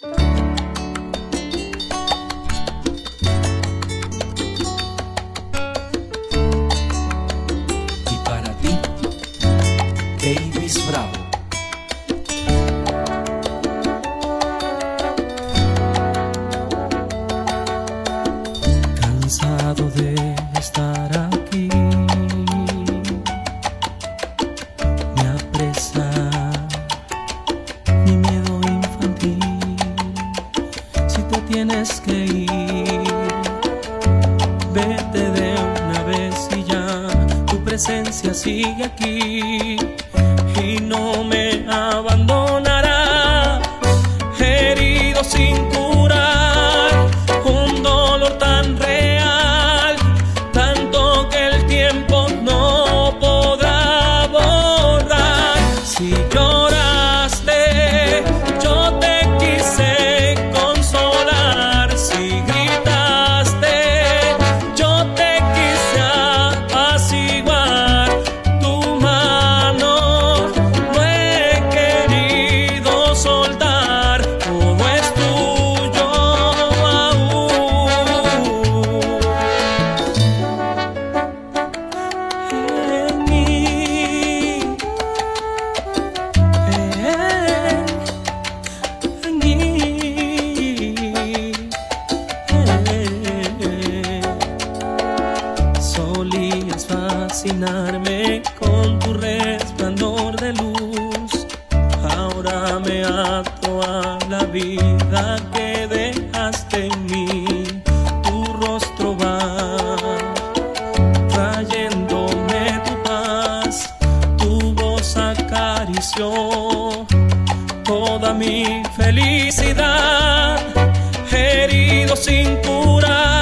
Y para ti, Davis Bravo. Cansado de presencia sigue aquí y no me abandonará, herido sin cura. mi felicidad, herido sin curar.